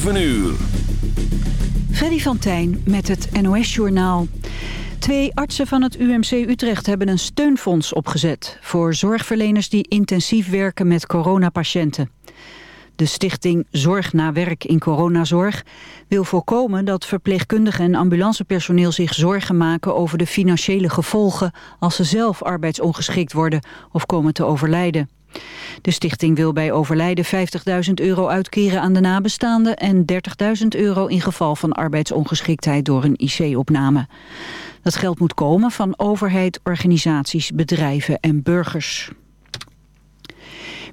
7 uur. Freddy van Tijn met het NOS-journaal. Twee artsen van het UMC Utrecht hebben een steunfonds opgezet... voor zorgverleners die intensief werken met coronapatiënten. De stichting Zorg na Werk in Coronazorg wil voorkomen dat verpleegkundigen en ambulancepersoneel zich zorgen maken over de financiële gevolgen als ze zelf arbeidsongeschikt worden of komen te overlijden. De stichting wil bij overlijden 50.000 euro uitkeren aan de nabestaanden en 30.000 euro in geval van arbeidsongeschiktheid door een IC-opname. Dat geld moet komen van overheid, organisaties, bedrijven en burgers.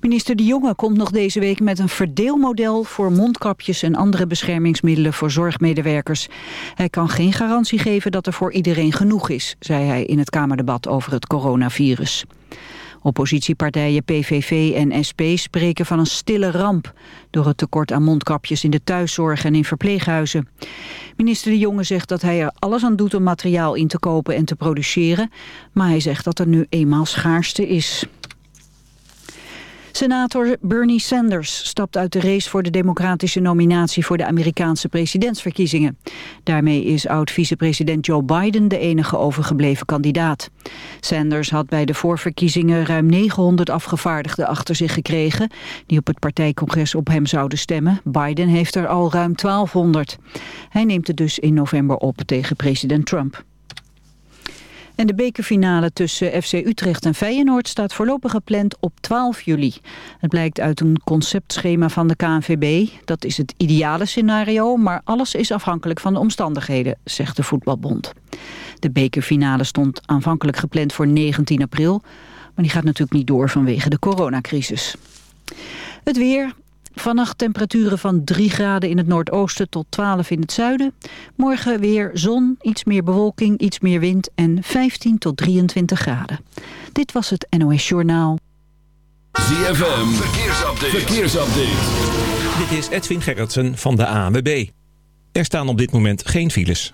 Minister De Jonge komt nog deze week met een verdeelmodel voor mondkapjes en andere beschermingsmiddelen voor zorgmedewerkers. Hij kan geen garantie geven dat er voor iedereen genoeg is, zei hij in het Kamerdebat over het coronavirus. Oppositiepartijen PVV en SP spreken van een stille ramp... door het tekort aan mondkapjes in de thuiszorg en in verpleeghuizen. Minister De Jonge zegt dat hij er alles aan doet om materiaal in te kopen en te produceren... maar hij zegt dat er nu eenmaal schaarste is. Senator Bernie Sanders stapt uit de race voor de democratische nominatie voor de Amerikaanse presidentsverkiezingen. Daarmee is oud-vicepresident Joe Biden de enige overgebleven kandidaat. Sanders had bij de voorverkiezingen ruim 900 afgevaardigden achter zich gekregen, die op het partijcongres op hem zouden stemmen. Biden heeft er al ruim 1200. Hij neemt het dus in november op tegen president Trump. En de bekerfinale tussen FC Utrecht en Feyenoord staat voorlopig gepland op 12 juli. Het blijkt uit een conceptschema van de KNVB. Dat is het ideale scenario, maar alles is afhankelijk van de omstandigheden, zegt de voetbalbond. De bekerfinale stond aanvankelijk gepland voor 19 april, maar die gaat natuurlijk niet door vanwege de coronacrisis. Het weer, Vannacht temperaturen van 3 graden in het noordoosten tot 12 in het zuiden. Morgen weer zon, iets meer bewolking, iets meer wind en 15 tot 23 graden. Dit was het NOS Journaal. ZFM, verkeersupdate. verkeersupdate. Dit is Edwin Gerritsen van de ANWB. Er staan op dit moment geen files.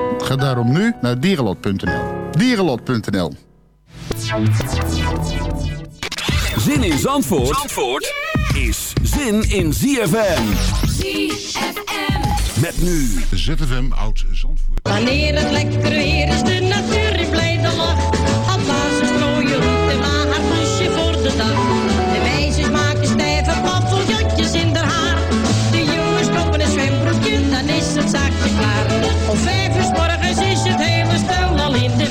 Ga daarom nu naar dierenlot.nl. Dierenlot.nl Zin in Zandvoort, Zandvoort is zin in ZFM. ZFM. Met nu ZFM Oud Zandvoort. Wanneer het lekker weer is, de natuur in blijde lach. Alvast strooien roet en maar haar plusje voor de dag. De meisjes maken stijve paffeljatjes in haar haar. De jongens kopen een zwembroekje, dan is het zaakje klaar.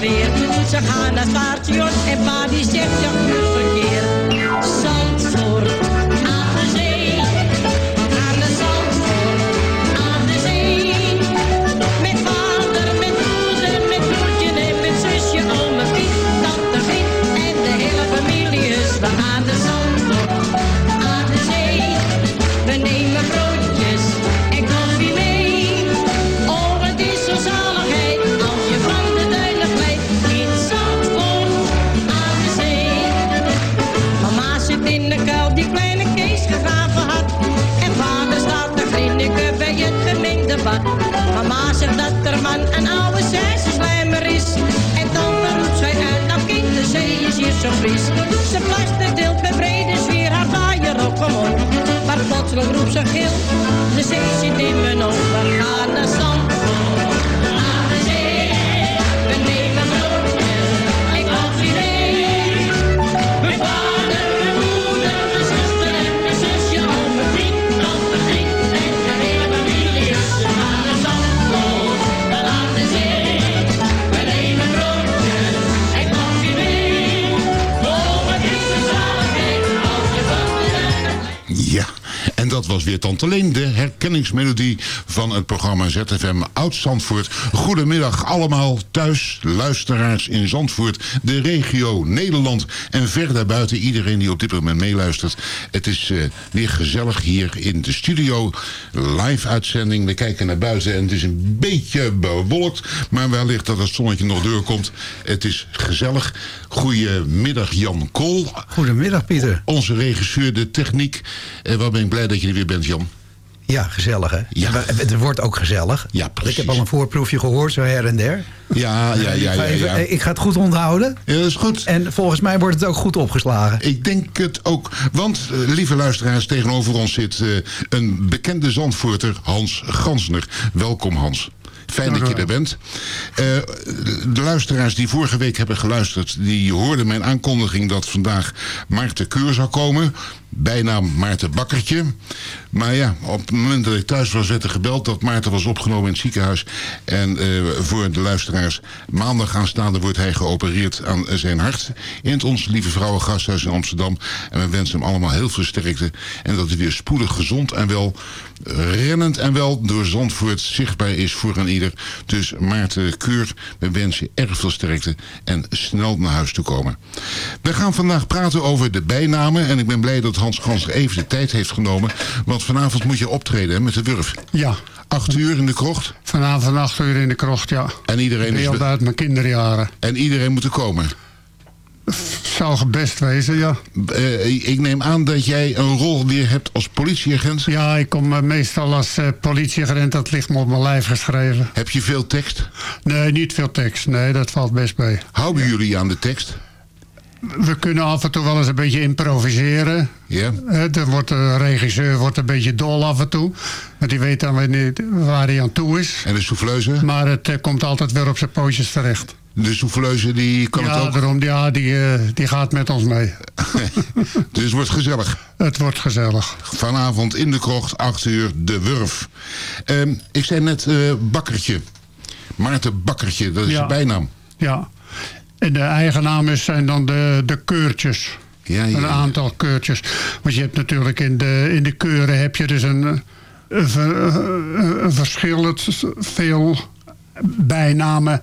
Weer. Ze gaan naar het paardje en pa die zegt ja, verkeer. Zo fris. Ze plaster deelt met brede Tante Leen, de herkenningsmelodie van het programma ZFM Oud-Zandvoort. Goedemiddag allemaal thuis, luisteraars in Zandvoort, de regio, Nederland en ver daarbuiten. Iedereen die op dit moment meeluistert. Het is eh, weer gezellig hier in de studio. Live uitzending, we kijken naar buiten en het is een beetje bewolkt. Maar wellicht dat het zonnetje nog doorkomt. Het is gezellig. Goedemiddag Jan Kool. Goedemiddag Pieter. Onze regisseur, de techniek. En wat ben ik blij dat je er weer bent Jan. Ja, gezellig hè? Ja. Het wordt ook gezellig. Ja, Ik precies. heb al een voorproefje gehoord, zo her en der. Ja, ja, ik, ja, ja, ja. ik ga het goed onthouden. Ja, dat is goed. En volgens mij wordt het ook goed opgeslagen. Ik denk het ook. Want, eh, lieve luisteraars, tegenover ons zit eh, een bekende Zandvoorter, Hans Gansner. Welkom Hans. Fijn dat je er bent. Eh, de luisteraars die vorige week hebben geluisterd... die hoorden mijn aankondiging dat vandaag Maarten Keur zou komen. Bijnaam Maarten Bakkertje. Maar ja, op het moment dat ik thuis was werd er gebeld... dat Maarten was opgenomen in het ziekenhuis. En eh, voor de luisteraars... maandag aanstaande wordt hij geopereerd aan zijn hart... in het Onze Lieve Vrouwen Gasthuis in Amsterdam. En we wensen hem allemaal heel veel sterkte. En dat hij weer spoedig gezond en wel rennend en wel door Zandvoort zichtbaar is voor een ieder. Dus Maarten Keur, we wensen je erg veel sterkte en snel naar huis toe komen. We gaan vandaag praten over de bijnamen en ik ben blij dat Hans Gans even de tijd heeft genomen. Want vanavond moet je optreden hè, met de Wurf. Ja. Acht uur in de krocht. Vanavond acht uur in de krocht, ja. En iedereen, is uit mijn kinderjaren. en iedereen moet er komen. Zou best wezen, ja. Eh, ik neem aan dat jij een rol weer hebt als politieagent. Ja, ik kom eh, meestal als eh, politieagent. Dat ligt me op mijn lijf geschreven. Heb je veel tekst? Nee, niet veel tekst. Nee, dat valt best mee. Houden jullie aan de tekst? We kunnen af en toe wel eens een beetje improviseren. Ja. Eh, dan wordt de regisseur wordt een beetje dol af en toe. Want die weet dan weer niet waar hij aan toe is. En de souffleuse? Maar het eh, komt altijd weer op zijn pootjes terecht. De souffleuse die kan ja, het ook. daarom, ja, die, eh, die gaat met ons mee. Dus het wordt gezellig. Het wordt gezellig. Vanavond in de krocht, 8 uur, de Wurf. Ehm, ik zei net eh, Bakkertje. Maarten Bakkertje, dat is Ja. zijn bijnaam. Ja. En de eigenamen zijn dan de, de keurtjes. Ja, ja, Een aantal keurtjes. Want je hebt natuurlijk in de, in de keuren heb je dus een, een, een verschillend veel bijnamen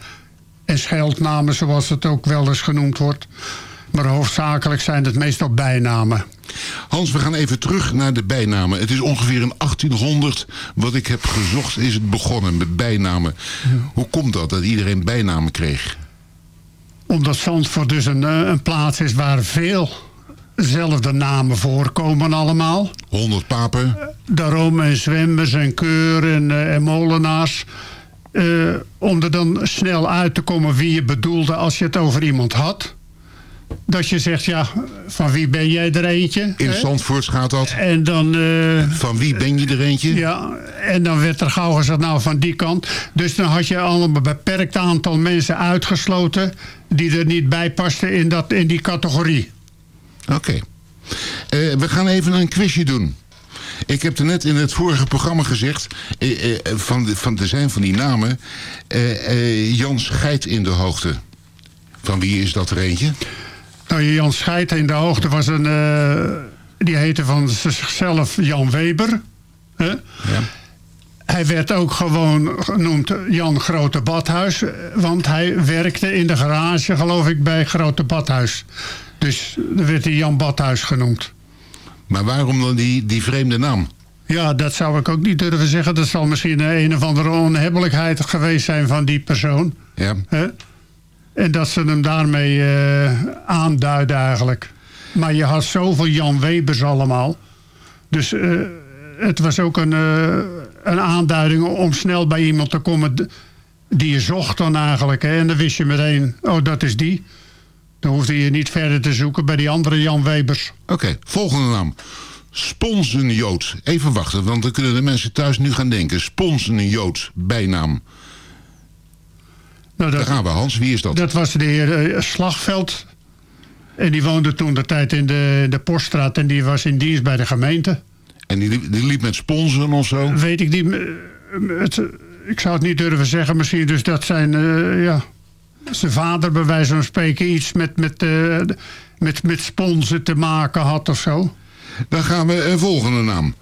en scheldnamen zoals het ook wel eens genoemd wordt. Maar hoofdzakelijk zijn het meestal bijnamen. Hans, we gaan even terug naar de bijnamen. Het is ongeveer in 1800, wat ik heb gezocht, is het begonnen met bijnamen. Hoe komt dat, dat iedereen bijnamen kreeg? Omdat Zandvoort dus een, eh, een plaats is waar veel zelfde namen voorkomen allemaal. 100 papen. Daarom en zwemmers en keur en, eh, en molenaars. Eh, om er dan snel uit te komen wie je bedoelde als je het over iemand had. Dat je zegt, ja, van wie ben jij er eentje? In? Zandvoort gaat dat. En dan... eh, Van wie ben je er eentje? ja, en dan werd er gauw gezegd, nou van die kant. Dus dan had je al een beperkt aantal mensen uitgesloten... die er niet bij pasten in, dat, in die categorie. Oké. Eh, we gaan even een quizje doen. Ik heb er net in het vorige programma gezegd... eh, van, de, van er zijn van die namen... eh, eh, Jan Scheid in de hoogte. Van wie is dat er eentje? Nou, Jan Scheid in de hoogte was een... eh, die heette van zichzelf Jan Weber. Hè? Hij werd ook gewoon genoemd Jan Grote Badhuis. Want hij werkte in de garage, geloof ik, bij Grote Badhuis. Dus dan werd hij Jan Badhuis genoemd. Maar waarom dan die, die vreemde naam? Ja, dat zou ik ook niet durven zeggen. Dat zal misschien een, of andere onhebbelijkheid geweest zijn van die persoon. Ja. En dat ze hem daarmee eh, aanduiden eigenlijk. Maar je had zoveel Jan Webers allemaal. Dus eh, het was ook een, eh, een aanduiding om snel bij iemand te komen die je zocht dan eigenlijk. Hè? En dan wist je meteen, oh dat is die. Dan hoefde je niet verder te zoeken bij die andere Jan Webers. Oké, volgende naam. Sponsenjood. Even wachten, want dan kunnen de mensen thuis nu gaan denken. Sponsenjood, bijnaam. Nou, dat, Daar gaan we, Hans. Wie is dat? dat was de heer eh, Slagveld. En die woonde toen de tijd in de, de Poststraat en die was in dienst bij de gemeente. En die, liep- die liep met sponsen of zo? Weet ik niet. Het, ik zou het niet durven zeggen. Misschien dus dat zijn, eh, ja, zijn vader bij wijze van spreken iets met, met, eh, met, met sponsen te maken had of zo. Dan gaan we een volgende naam.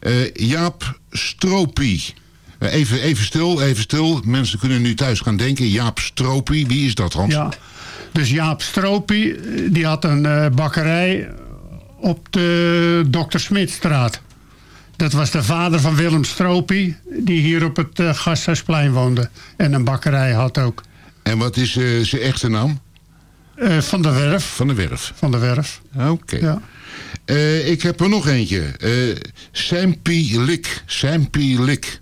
Eh, Jaap Stropie. Eh, even, even stil, even stil. Mensen kunnen nu thuis gaan denken. Jaap Stropie, wie is dat, Hans? Ja. Dus Jaap Stropie, eh, die had een eh, bakkerij op de Dr. Smitstraat. Dat was de vader van Willem Stropie, die hier op het Gasthuisplein woonde. En een bakkerij had ook. En wat is zijn echte naam? Van de Werf. Van de Werf. Van de Werf. Oké. Ja. Ik heb er nog eentje. Eh Sempi Lik. Sempi Lik.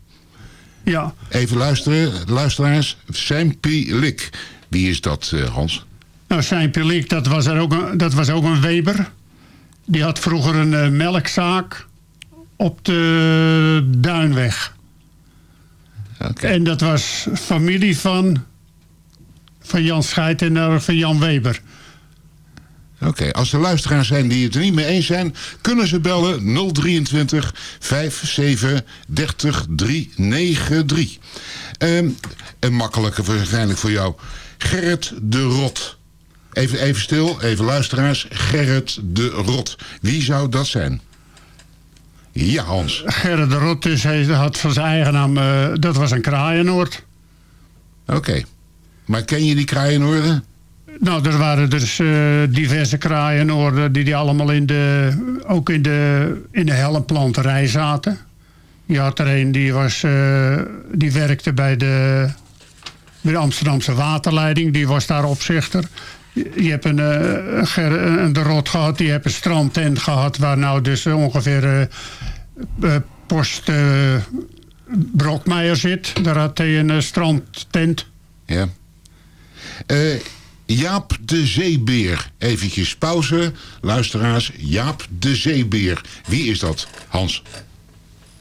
Ja. Even luisteren, luisteraars. Sempi Lik. Wie is dat, eh, Hans? Nou, zijn Pelik, dat was, er ook een, dat was ook een Weber. Die had vroeger een eh, melkzaak op de Duinweg. En dat was familie van, van Jan Scheid en van Jan Weber. Oké, als er luisteraars zijn die het er niet mee eens zijn... kunnen ze bellen 023 57 30 393. Ehm een makkelijke waarschijnlijk voor jou. Gerrit de Rot. Even, even stil, even luisteraars. Gerrit de Rot. Wie zou dat zijn? Ja, Hans. Gerrit de Rot is, hij had van zijn eigen naam, eh, dat was een kraaienoord. Oké. Maar ken je die kraaienoorden? Nou, er waren dus eh, diverse kraaienoorden die, die allemaal in de, ook in de, in de helmplanterij zaten. Je had er een die, was, eh, die werkte bij de, bij de Amsterdamse waterleiding, die was daar opzichter. Je hebt een, eh, een, de rot gehad, die heeft een strandtent gehad... waar nou dus ongeveer post Brokmeijer zit. Daar had hij een strandtent. Ja. Eh, Jaap de Zeebeer. Eventjes pauze. Luisteraars, Jaap de Zeebeer. Wie is dat, Hans?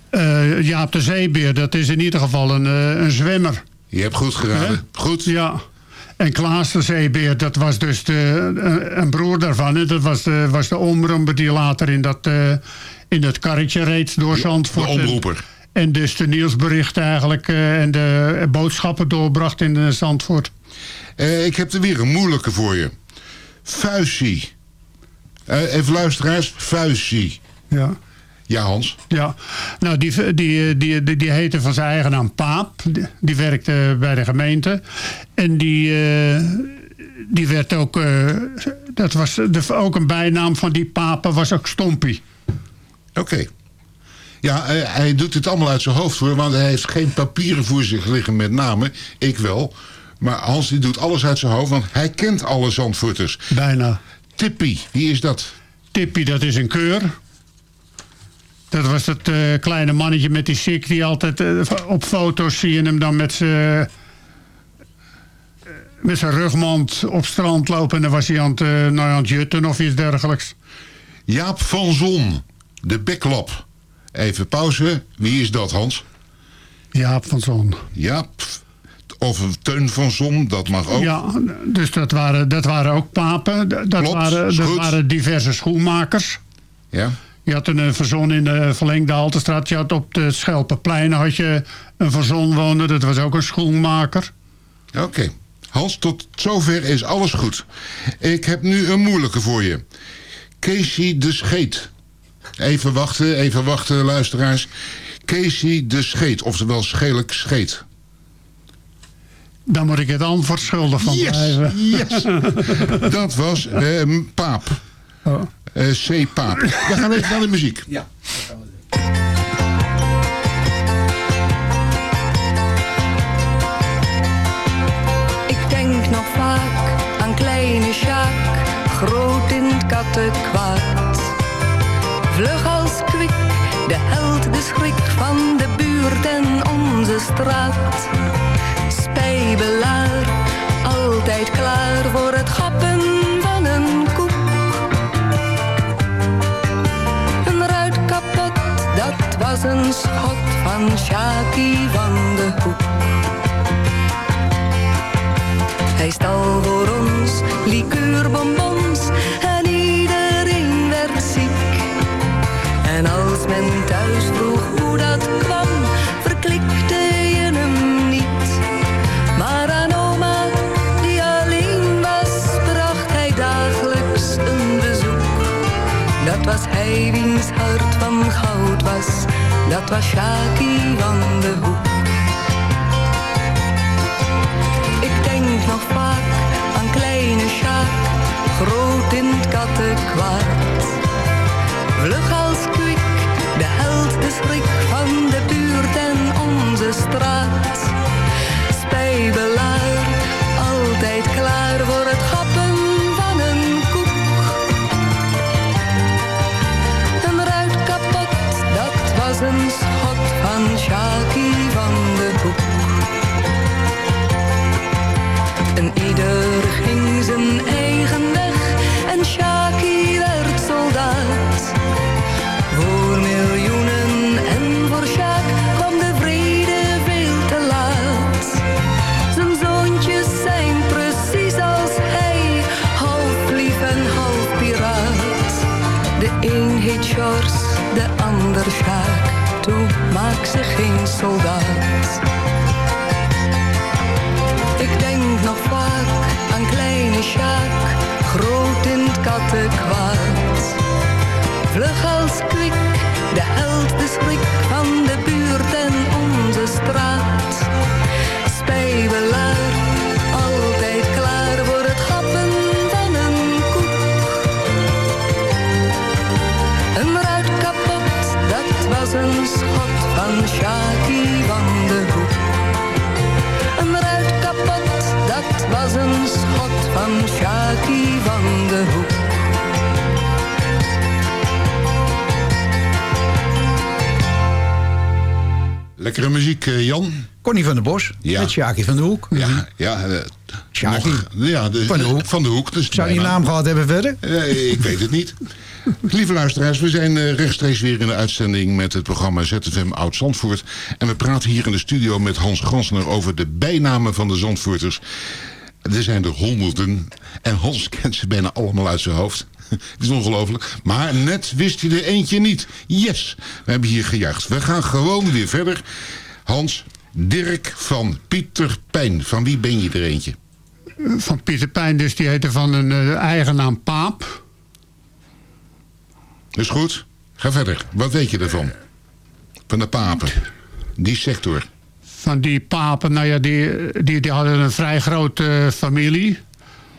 Eh, Jaap de Zeebeer, dat is in ieder geval een, eh, een zwemmer. Je hebt goed geraden. Goed. Ja. En Klaas de Zeebeer, dat was dus de, een, een broer daarvan. hè. Dat was de, was de omroeper die later in dat, eh, in dat karretje reed door Zandvoort. de omroeper. En dus de nieuwsberichten eigenlijk eh, en de boodschappen doorbracht in eh, Zandvoort. Eh, ik heb er weer een moeilijke voor je. Fuisie. Eh, even luisteraars. Fuisie. Ja. Ja, Hans. Ja, nou die, die, die, die, die heette van zijn eigen naam Paap. Die, die werkte bij de gemeente. En die, eh, die werd ook, dat was de, ook een bijnaam van die Papen, was ook Stompie. Oké. Ja, eh, hij doet het allemaal uit zijn hoofd hoor, want hij heeft geen papieren voor zich liggen met namen. Ik wel. Maar Hans die doet alles uit zijn hoofd, want hij kent alle Zandvoorters. Bijna. Tippie, wie is dat? Tippie, dat is een keur. Dat was dat eh, kleine mannetje met die sik die altijd eh, op foto's zie je hem dan met zijn eh, met zijn rugmand op strand lopen. En dan was hij aan het, nou, aan het jutten of iets dergelijks. Jaap van Zon, de beklap. Even pauze. Wie is dat, Hans? Jaap van Zon. Jaap. Of Teun van Zon, dat mag ook. Ja, dus dat waren, dat waren ook papen. Dat, Klopt, waren, dat waren diverse schoenmakers. Ja. Je had een eh, verzon in de verlengde Haltestraat. Je had op de Schelpenplein had je een verzon wonen. Dat was ook een schoenmaker. Oké. Hans, tot zover is alles goed. Ik heb nu een moeilijke voor je. Casey de Scheet. Even wachten, even wachten, luisteraars. Casey de Scheet, oftewel Schelijk Scheet. Dan moet ik het antwoord schuldig van Yes, blijven. yes. Dat was eh, Paap. Oh. Eh, C. Paap. We gaan even naar de muziek. Ja. Ik denk nog vaak aan kleine Sjaak, groot in het kattenkwaad. Vlug als kwik, de held, de schrik van de buurt en onze straat kriebelaar, altijd klaar voor het gappen van een koek. Een ruit kapot, dat was een schot van Shaki van de Hoek. Hij stal voor ons liqueurbonbons en iedereen werd ziek. En als men thuis vroeg hij wiens hart van goud was, dat was Shaki van de Hoek. Ik denk nog vaak aan kleine Sjaak, groot in het kattenkwaad. Vlug als van der Bos Ja. met Sjaki van de Hoek. Ja, ja. eh, Sjaki. ja de, Van de Hoek. Van de Hoek. Dus Zou die naam gehad hebben verder? Eh, ik weet het niet. Lieve luisteraars, we zijn eh, rechtstreeks weer in de uitzending met het programma ZFM Oud Zandvoort. En we praten hier in de studio met Hans Gansner over de bijnamen van de Zandvoorters. Er zijn er honderden en Hans kent ze bijna allemaal uit zijn hoofd. Het is ongelooflijk. Maar net wist hij er eentje niet. Yes, we hebben hier gejuicht. We gaan gewoon weer verder. Hans, Dirk van Pieter Pijn. Van wie ben je er eentje? Van Pieter Pijn, dus die heette van een eh, eigen naam Paap. Is goed. Ga verder. Wat weet je ervan? Van de papen. Die sector. Van die papen, nou ja, die, die, die hadden een vrij grote eh, familie.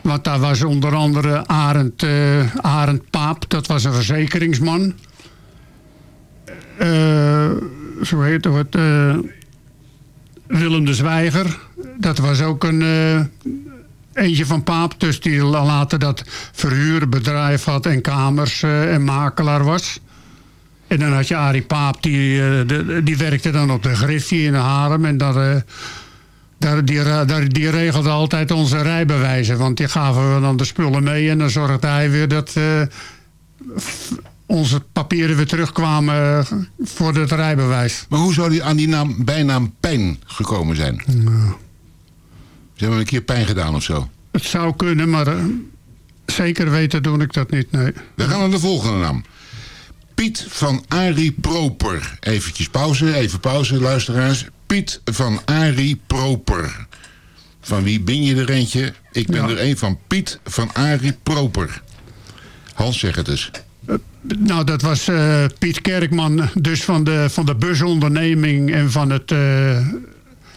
Want daar was onder andere Arend, eh, Arend Paap, dat was een verzekeringsman. Eh, zo heet het. Willem de Zwijger, dat was ook een eh, eentje van Paap. Dus die later dat verhuurbedrijf had en kamers eh, en makelaar was. En dan had je Arie Paap, die, eh, de- die werkte dan op de Griffie in Harem. En daar, daar, die, die regelde altijd onze rijbewijzen. Want die gaven we dan de spullen mee. En dan zorgde hij weer dat onze papieren weer terugkwamen eh, voor het rijbewijs. Maar hoe zou die aan die naam, bijnaam Pijn gekomen zijn? Ze hebben een keer pijn gedaan of zo. Het zou kunnen, maar eh, zeker weten doe ik dat niet, nee. We gaan naar de volgende naam. Piet van Arie Proper. Eventjes pauze, even pauze, luisteraars. Piet van Arie Proper. Van wie ben je er eentje? Ik ben Ja. er een van Piet van Arie Proper. Hans, zeg het eens. Nou, dat was eh, Piet Kerkman, dus van de, van de busonderneming en van het eh,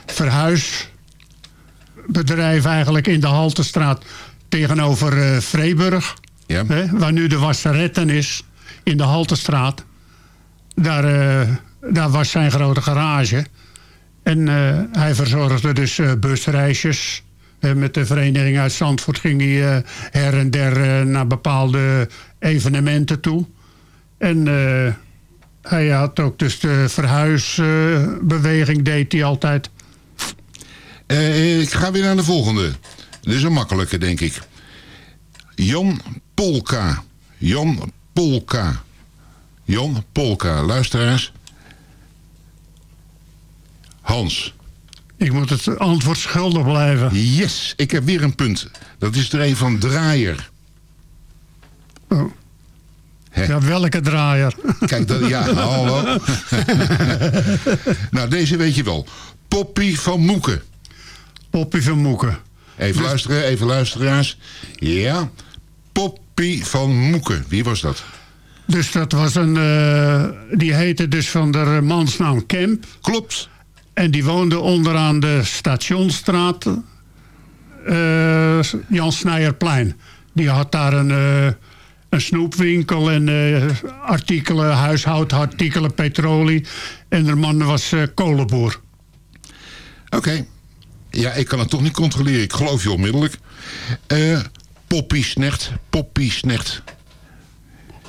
verhuisbedrijf eigenlijk in de Haltestraat tegenover Vreeburg. Ja. Hè, waar nu de Wasseretten is, in de Haltestraat. Daar, daar was zijn grote garage. En hij verzorgde dus busreisjes. Eh, met de vereniging uit Zandvoort ging hij eh, her en der eh, naar bepaalde evenementen toe. En hij had ook dus de verhuisbeweging deed hij altijd. Ik ga weer naar de volgende. Dit is een makkelijke, denk ik. Jan Polka. Jan Polka. Jan Polka. Luisteraars. Hans. Ik moet het antwoord schuldig blijven. Yes, ik heb weer een punt. Dat is er een van Draaier. Oh. Ja, welke draaier? Kijk, dat, ja, hallo. nou, deze weet je wel. Poppy van Moeken. Poppy van Moeken. Even luisteren, even luisteraars. Ja, Poppy van Moeken. Wie was dat? Dus dat was een... eh, die heette dus van de mansnaam Kemp. Klopt. En die woonde onderaan de Stationsstraat. eh, Jan Snijerplein. Die had daar een, eh, een snoepwinkel en eh, artikelen, huishoudartikelen, petrolie. En de man was kolenboer. Oké. Ja, ik kan het toch niet controleren. Ik geloof je onmiddellijk. Poppy Snecht. Poppy Snecht.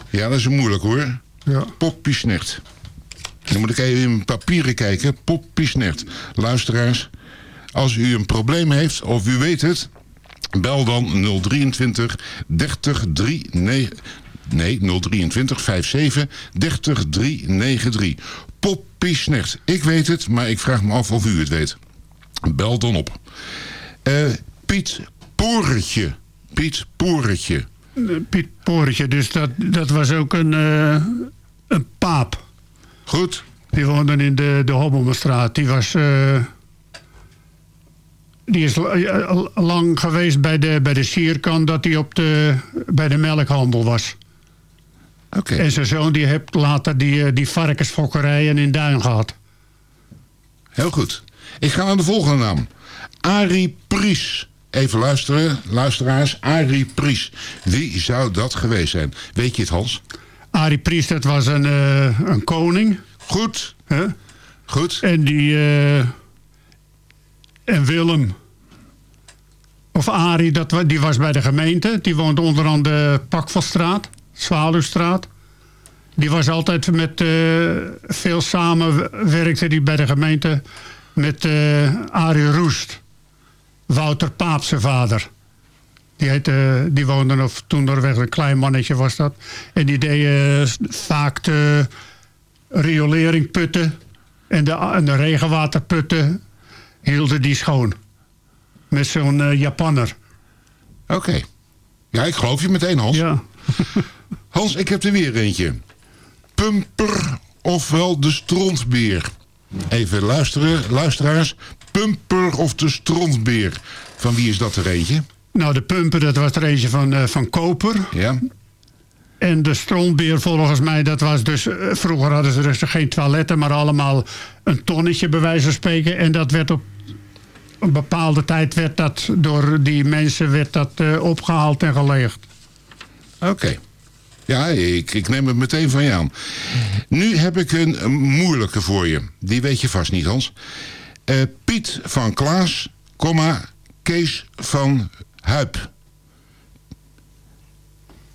Ja, dat is moeilijk hoor. Ja. Poppy Snecht. Dan moet ik even in papieren kijken. Poppy Snecht. Luisteraars, als u een probleem heeft of u weet het... bel dan 023 30 39... Nee, 023 57 30 393. Poppy Snecht. Ik weet het, maar ik vraag me af of u het weet. Bel dan op. Eh, Piet Poortje. Piet Poortje. Eh, Piet Poortje, dus dat, dat was ook een, eh, een paap. Goed. Die woonde in de, de. Die was... eh, die is la- eh, lang geweest bij de, bij de sierkan dat hij op de, bij de melkhandel was. Oké. En zijn zoon die heeft later die, eh, die varkensfokkerijen in Duin gehad. Heel goed. Ik ga naar de volgende naam. Arie Pries. Even luisteren, luisteraars. Arie Pries. Wie zou dat geweest zijn? Weet je het, Hans? Arie Priest, dat was een, eh, een koning. Goed. Goed. En die... eh, en Willem... Of Arie, dat, die was bij de gemeente. Die woonde onderaan de Pakvalstraat, Zwaluwstraat. Die was altijd met... eh, veel samen werkte die bij de gemeente met Arie Roest. Wouter Paap, zijn vader. Die, heette, die woonde nog toen er weg een klein mannetje was dat. En die deed eh, vaak de riolering putten en de, en de regenwaterputten hielden die schoon. Met zo'n eh, Japanner. Oké. Ja, ik geloof je meteen, Hans. Ja. Hans, ik heb er weer eentje. Pumper, ofwel de strontbeer. Even luisteren, luisteraars. Pumper of de strontbeer. Van wie is dat er eentje? Nou, de pumper, dat was er eentje van, eh, van Koper. Ja. En de stroombeer volgens mij, dat was dus... eh, vroeger hadden ze dus geen toiletten, maar allemaal een tonnetje bij wijze van spreken. En dat werd op een bepaalde tijd werd dat door die mensen werd dat, eh, opgehaald en gelegd. Oké. Ja, ik, ik neem het meteen van je aan. Nu heb ik een, moeilijke voor je. Die weet je vast niet, Hans. Piet van Klaas, comma, Kees van Huip.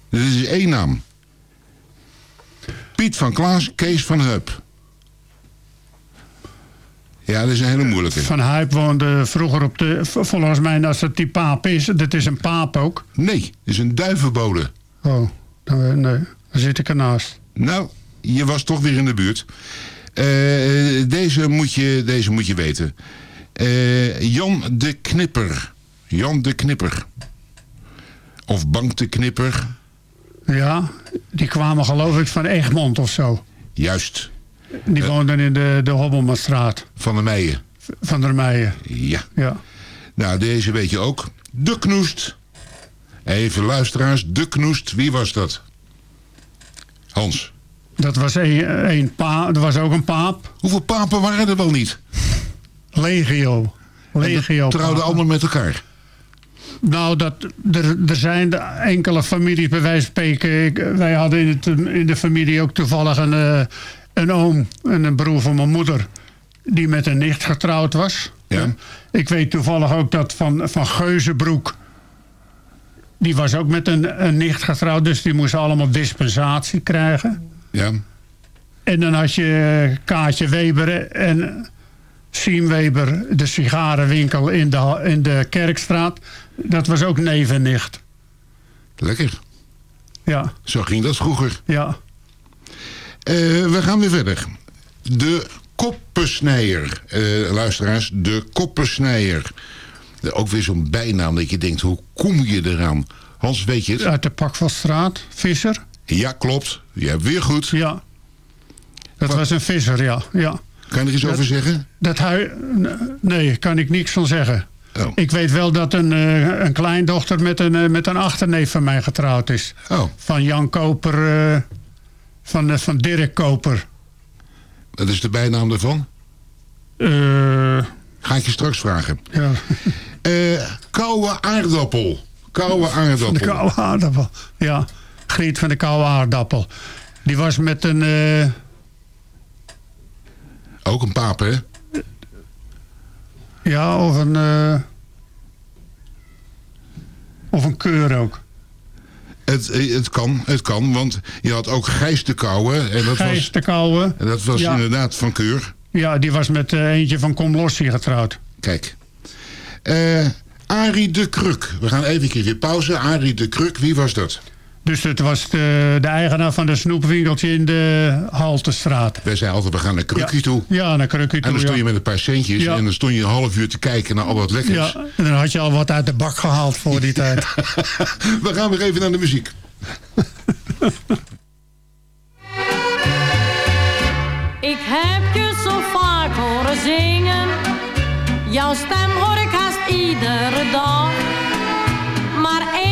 Dit is één naam. Piet van Klaas, Kees van Huip. Ja, dat is een hele moeilijke. Van Huip woonde vroeger op de... Volgens mij, als het die paap is, dat is een paap ook. Nee, het is een duivenbode. Oh, dan, eh, nee, dan zit ik ernaast. Nou, je was toch weer in de buurt. Eh, deze, moet je, deze moet je weten. Eh, Jan de Knipper. Jan de Knipper. Of Bank de Knipper. Ja, die kwamen geloof ik van Egmond of zo. Juist. Die woonden in de, de Hobbelmanstraat. Van der Meijen. Van der Meijen. Ja. Ja. Nou, deze weet je ook. De Knoest. Even luisteraars. De Knoest. Wie was dat? Hans. Dat was een, een paap. Dat was ook een paap. Hoeveel papen waren er wel niet? Legio. Legio. Trouwden allemaal met elkaar. Nou, dat, er, er zijn enkele families, bij wijze van spreken. Ik, wij hadden in, het, in de familie ook toevallig een, eh, een oom en een broer van mijn moeder. Die met een nicht getrouwd was. Ja. Ik weet toevallig ook dat van, van Geuzenbroek. Die was ook met een, een nicht getrouwd. Dus die moesten allemaal dispensatie krijgen. Ja. En dan had je Kaatje Weber en Siem Weber, de sigarenwinkel in de, in de Kerkstraat. Dat was ook neef en nicht. Lekker. Ja, Zo ging dat vroeger. ja. Eh, we gaan weer verder. De koppensnijer. Eh, luisteraars, de koppensnijer. Ook weer zo'n bijnaam dat je denkt, hoe kom je eraan? Hans, weet je het? Uit de Pakvalstraat, visser. Ja, klopt. Je hebt weer goed. Ja. Dat was een visser, ja. ja. Kan je er iets Dat- over zeggen? Dat hij, nee, kan ik niks van zeggen. Oh. Ik weet wel dat een, eh, een kleindochter met een, eh, met een achterneef van mij getrouwd is. Oh. Van Jan Koper, eh, van, van Dirk Koper. Dat is de bijnaam? Eh, Ga ik je straks vragen. ja, Eh koude aardappel. Koude aardappel. de koude aardappel. Ja, Griet van de koude aardappel. Die was met een... Ook een paap, hè? ja, of een... eh, of een keur ook. Het, eh, het kan, het kan, want je had ook Gijs de Kouwe. En dat Gijs was, de Kouwe. en dat was Ja. inderdaad van Keur. Ja, die was met eh, eentje van Comlossie getrouwd. Kijk. Eh Arie de Kruk. We gaan even weer pauze. Arie de Kruk, wie was dat? Dus het was de, de eigenaar van de snoepwinkeltje in de Haltestraat. Wij zeiden altijd, we gaan naar Krukje ja. toe. Ja, naar Krukje toe. En dan stond ja. je met een paar centjes. Ja. En dan stond je een half uur te kijken naar al wat lekkers. Ja, en dan had je al wat uit de bak gehaald voor die tijd. We gaan weer even naar de muziek. Ik heb je zo vaak horen zingen. Jouw stem hoor ik haast iedere dag. Maar één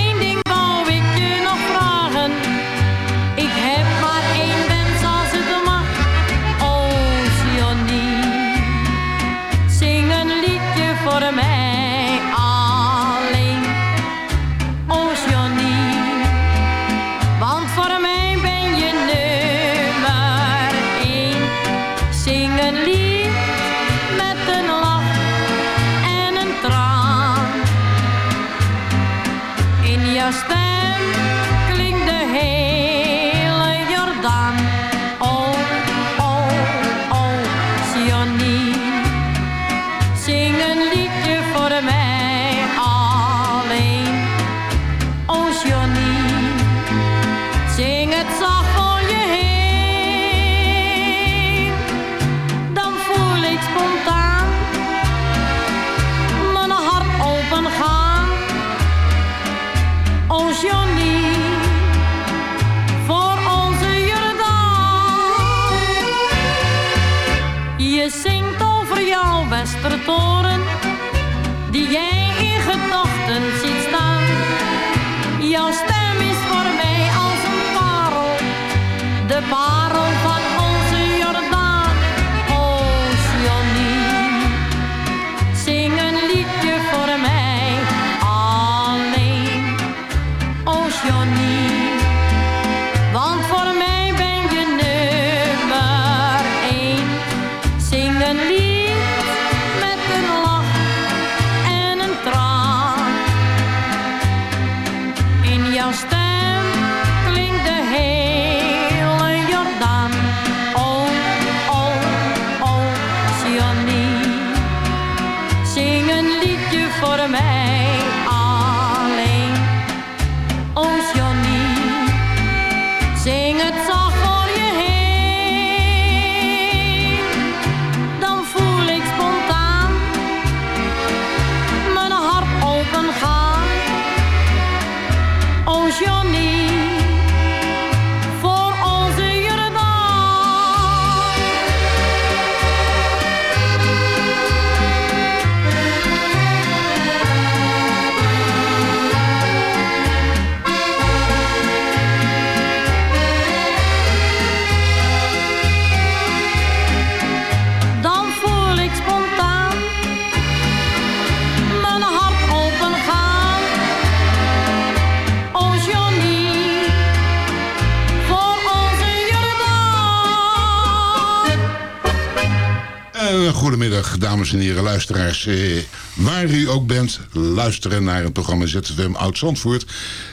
Eh, goedemiddag, dames en heren luisteraars. Eh, waar u ook bent, luisteren naar het programma ZFM Oud-Zandvoort.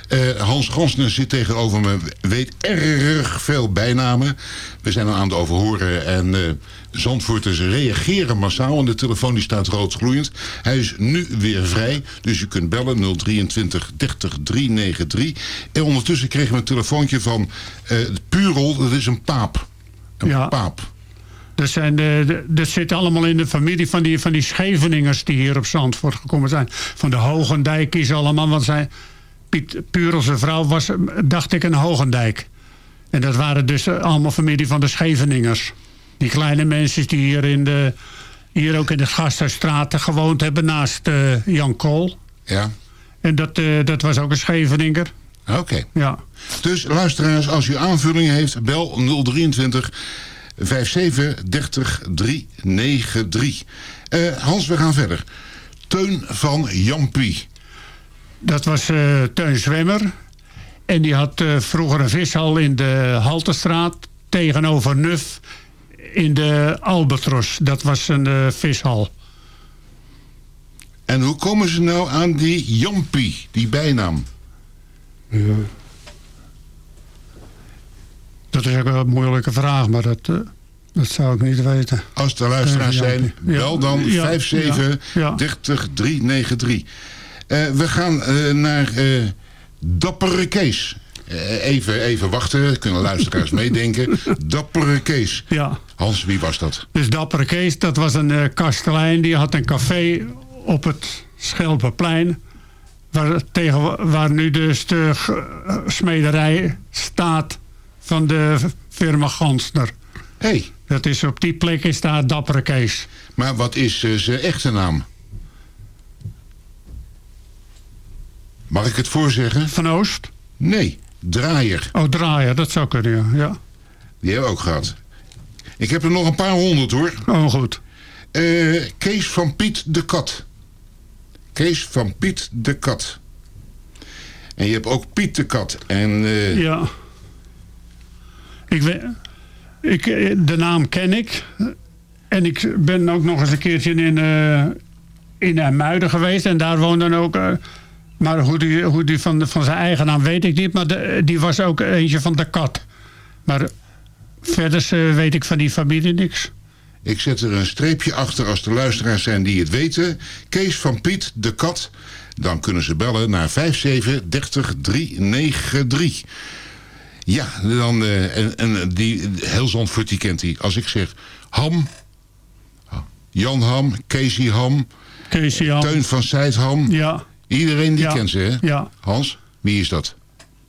Eh, Hans Gansner zit tegenover me, weet erg veel bijnamen. We zijn aan het overhoren en eh Zandvoorters reageren massaal. En de telefoon die staat rood gloeiend. Hij is nu weer vrij, dus u kunt bellen 023 30 393. En ondertussen kregen we een telefoontje van eh Purel, dat is een paap. Een Ja. paap. Dat, zijn de, de- dat zit allemaal in de familie van die, van die Scheveningers die hier op Zandvoort gekomen zijn. Van de Hogendijk is allemaal, want zij, Piet Purel zijn vrouw was, dacht ik, een Hogendijk. En dat waren dus eh, allemaal familie van de Scheveningers. Die kleine mensen die hier, in de, hier ook in de Gasthuisstraat gewoond hebben naast eh, Jan Kool. Ja. En dat, eh, dat was ook een Scheveninger. Oké. Ja. Dus luisteraars, als u aanvullingen heeft, bel 023 57 30 393. Eh, Hans, we gaan verder. Teun van Jampie. Dat was eh Teun Zwemmer. En die had eh, vroeger een vishal in de Haltestraat tegenover Nuf in de Albatros. Dat was een eh, vishal. En hoe komen ze nou aan die Jampie, die bijnaam? Dat is ook wel een moeilijke vraag, maar dat, eh, dat zou ik niet weten. Als er luisteraars zijn, bel dan ja, 57 ja. 30 393. Eh, we gaan eh, naar eh, Dappere Kees. Even, even wachten, kunnen luisteraars meedenken. Dappere Kees. Ja. Hans, wie was dat? Dus Dappere Kees, dat was een kastelein. Die had een café op het Schelpenplein. Waar, tegen, waar nu dus de smederij staat van de firma Gansner. Hey. Dat is op die plek is daar Dappere Kees. Maar wat is eh, zijn echte naam? Mag ik het voorzeggen? Van Oost? Nee, Draaier. Oh, Draaier, dat zou kunnen, ja. Die hebben we ook gehad. Ik heb er nog een paar honderd hoor. Oh, goed. Eh, Kees van Piet de Kat. Kees van Piet de Kat. En je hebt ook Piet de Kat. En eh, Ja. Ik ik, eh, de naam ken ik. En ik ben ook nog eens een keertje in, eh in geweest. En daar woonde ook... eh, maar hoe die, hoe die van, van zijn eigen naam weet ik niet. Maar de, die was ook eentje van de kat. Maar verder weet ik van die familie niks. ik zet er een streepje achter als er luisteraars zijn die het weten. Kees van Piet de Kat. Dan kunnen ze bellen naar 57 30 393. Ja, dan, eh, en, en die, heel Zandvoort die kent die. Als ik zeg Ham, Jan Ham, Casey Ham, Kees Jan. Teun van Zijtham. Ja. Iedereen die Ja. kent ze, hè? Ja. Hans, wie is dat?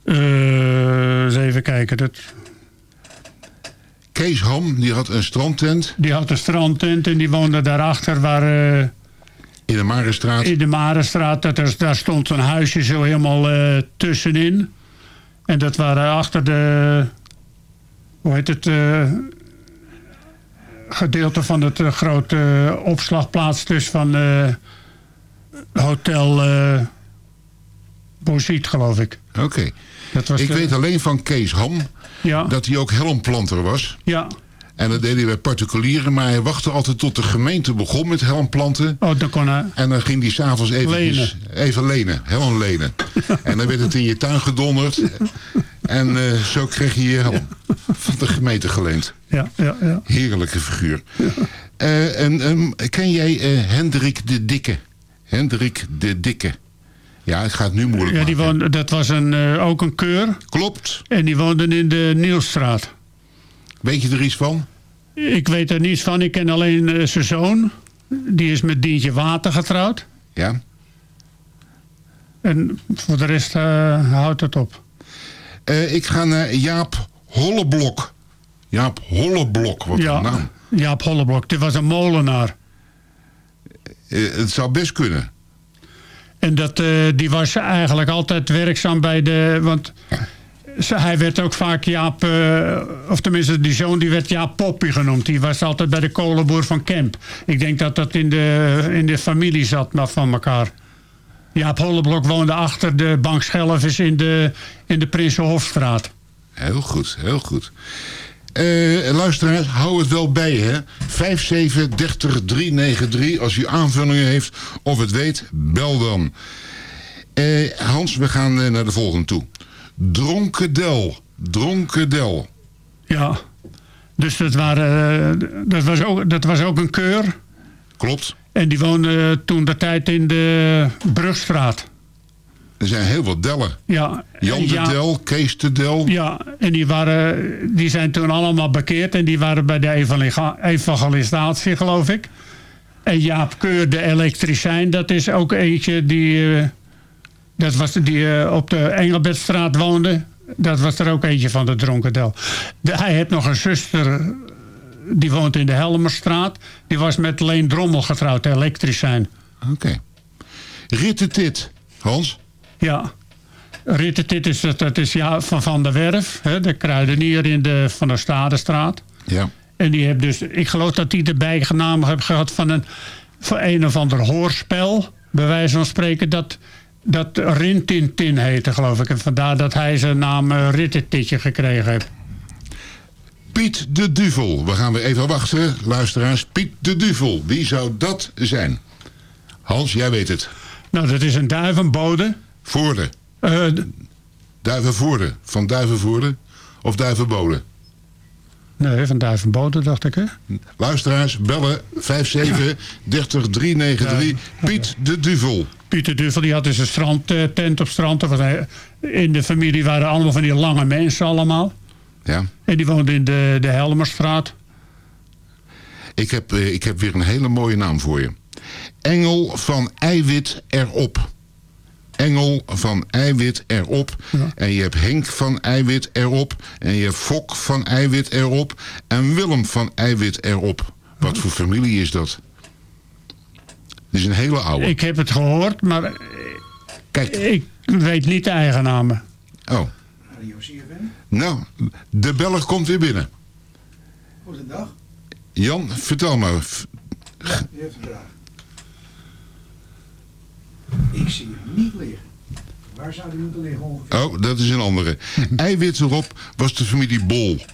Eh, eens even kijken. Dat, Kees Ham, die had een strandtent die had een strandtent en die woonde daarachter waar... eh, in de Marenstraat. In de Marenstraat, dat er, daar stond een huisje zo helemaal tussenin. En dat waren achter de... Hoe heet het? eh, gedeelte van het eh, grote opslagplaats dus van eh, Hotel Bosiet, geloof ik. Oké. Ik de- weet alleen van Kees Ham Ja. dat hij ook helmplanter was. Ja. En dat deed hij bij particulieren, maar hij wachtte altijd tot de gemeente begon met helmplanten. Oh, dan kon hij... En dan ging hij s'avonds even even lenen, helm lenen. en dan werd het in je tuin gedonderd. En eh, zo kreeg je je helm van de gemeente geleend. Ja, ja, ja. Heerlijke figuur. Eh, en, ehm, ken jij eh, Hendrik de Dikke? Hendrik de Dikke. Ja, het gaat nu moeilijk Ja, die woonde, dat was een, ook een keur. Klopt. En die woonde in de Nielstraat. Weet je er iets van? Ik weet er niets van. Ik ken alleen eh, zijn zoon. Die is met Dientje Water getrouwd. Ja. En voor de rest eh, houdt het op. Eh, ik ga naar Jaap Holleblok. Jaap Holleblok, wat Ja, een naam. Jaap Holleblok. Die was een molenaar. Het zou best kunnen. En dat, die was eigenlijk altijd werkzaam bij de... Want hij werd ook vaak Jaap... eh, of tenminste, die zoon die werd Jaap Poppy genoemd. Die was altijd bij de kolenboer van Kemp. Ik denk dat dat in de, in de familie zat maar van elkaar. Jaap Holleblok woonde achter de Bank Schelvis in de, in de Prinsenhofstraat. Heel goed, heel goed. Eh luisteraars, hou het wel bij, hè. 5730393. Als u aanvullingen heeft of het weet, bel dan. Eh, Hans, we gaan naar de volgende toe. Dronkedel. Dronkedel. Ja, dus dat, waren, eh, dat, was ook, dat was ook een keur. Klopt. En die woonde toen de tijd in de Brugstraat. Er zijn heel wat Dellen. Ja. Jan de Ja. Del, Kees de Del. Ja, en die, waren, die zijn toen allemaal bekeerd en die waren bij de evangelisatie, geloof ik. En Jaap Keur, de elektricijn, dat is ook eentje die, eh, dat was die eh, op de Engelbertstraat woonde. Dat was er ook eentje van de Dronkendel. De, hij heeft nog een zuster, eh, die woont in de Helmerstraat. Die was met Leen Drommel getrouwd, de elektricijn. Oké. Rittetit, Hans. Ja. Rittetit is, dat, dat is ja, van Van der Werf, hè, de kruidenier in de Van der Stadestraat. Ja. En die heeft dus, ik geloof dat hij de bijnaam heeft gehad van een, van een of ander hoorspel. Bij wijze van spreken dat, dat Rintintin heette, geloof ik. En vandaar dat hij zijn naam uh, gekregen heeft. Piet de Duvel. We gaan weer even wachten, luisteraars. Piet de Duvel, wie zou dat zijn? Hans, jij weet het. Nou, dat is een duivenbode. Voorde. Duivenvoorde. Van Duivenvoorde of Duivenbode? Nee, van duivenbode dacht ik, hè? Luisteraars, bellen 57 30 393. Piet de Duvel. Pieter Duvel die had dus een strandtent op strand. In de familie waren allemaal van die lange mensen allemaal. Ja. En die woonden in de, de Helmerstraat. Ik heb, eh, ik heb weer een hele mooie naam voor je. Engel van eiwit erop. Engel van eiwit erop. En je hebt Henk van eiwit erop. En je hebt Fok van eiwit erop. En Willem van eiwit erop. Wat voor familie is dat? Het is een hele oude. Ik heb het gehoord, maar Kijk. ik weet niet de eigenamen. Oh. Nou, de beller komt weer binnen. Goedendag. Jan, vertel. F- Ja, u heeft een vraag. Ik zie hem niet liggen. Waar zou die moeten liggen ongeveer? Oh, dat is een andere. Eiwit erop was de familie Bol.